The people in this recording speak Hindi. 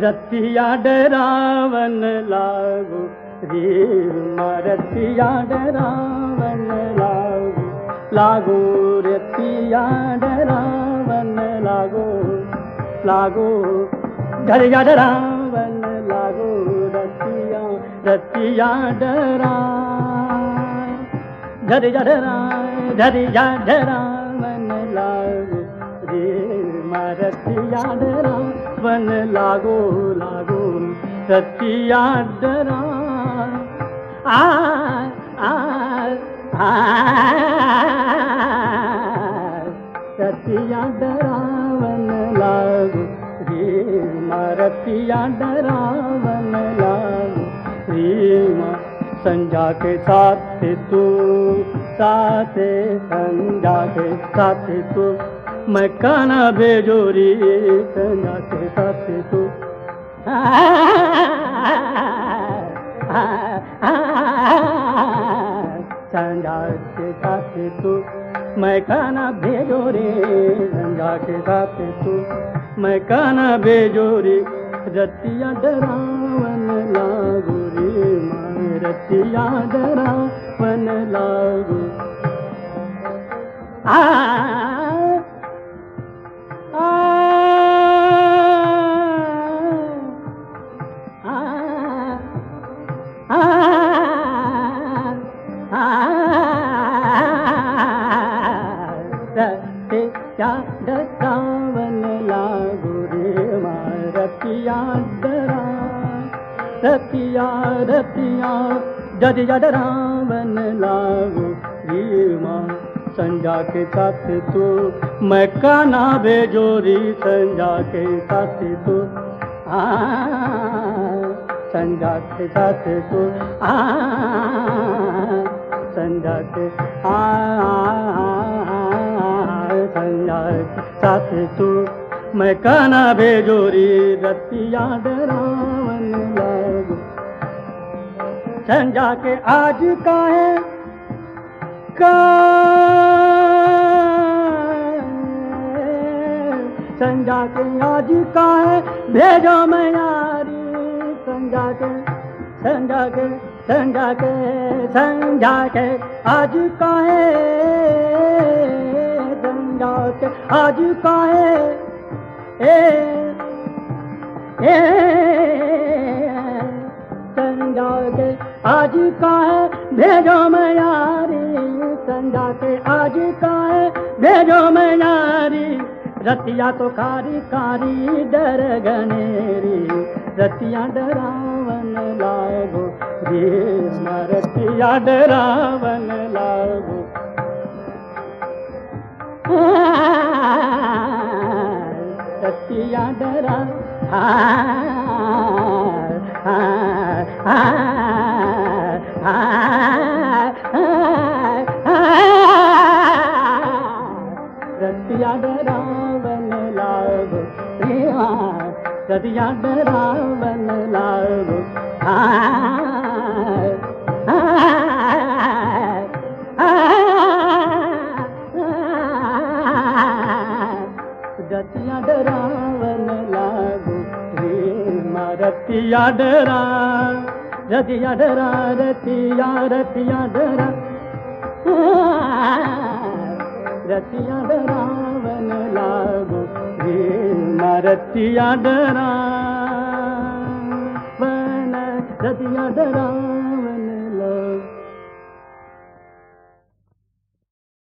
रतिया डरावन लागो रे रतिया डरावन लागो लागो रतिया डरावन लागो लागो डरिया डरावन लागो, रतिया रतिया डरा डरिया डरा डरिया डरावन लागो रे रतिया डरा वन लागो लागो सतिया डरा आ आ आ सतिया डरावन लागो रे रतिया डरावन लागो रे संजा के साथ तू साथ संजा के साथ तू मैं काना बेजोरी संजा के साथ तू। संजा के साथ तू। मैं काना बेजोरी संजा के साथ तू। मैं काना बेजोरी, रतिया डरावन लागू माँ रतिया डरावन लागू आ डरावन लागू रे रतिया डरा रतिया रतिया डरिया डरावन लागू रे माँ संजा के साथ तू मैं काना बेजोरी संजा के साथ तू आ संजा के साथ तू आ संजा के आ संजा के साथ तू। मैं काना बेजोरी रतिया डरावन लागू। संजा के आज का है का? संजा के आज का है? भेजो मैं यारी। संजा के संजा के संजा के संजा के आज का है। के आज का है ए ए संजा के आज का है भेजो मैं यारी संजा के आज का है भेजो मैं यारी रतिया तो कारी कारी डर गनेरी। रतिया डरावन लागो रे रतिया डरावन लागो। कतिया डतियानल हीअ कतिया डो ह। डरावन लागो रतिया डरा रतिया डरावन लागो रे रतिया डरा वन रतिया डरा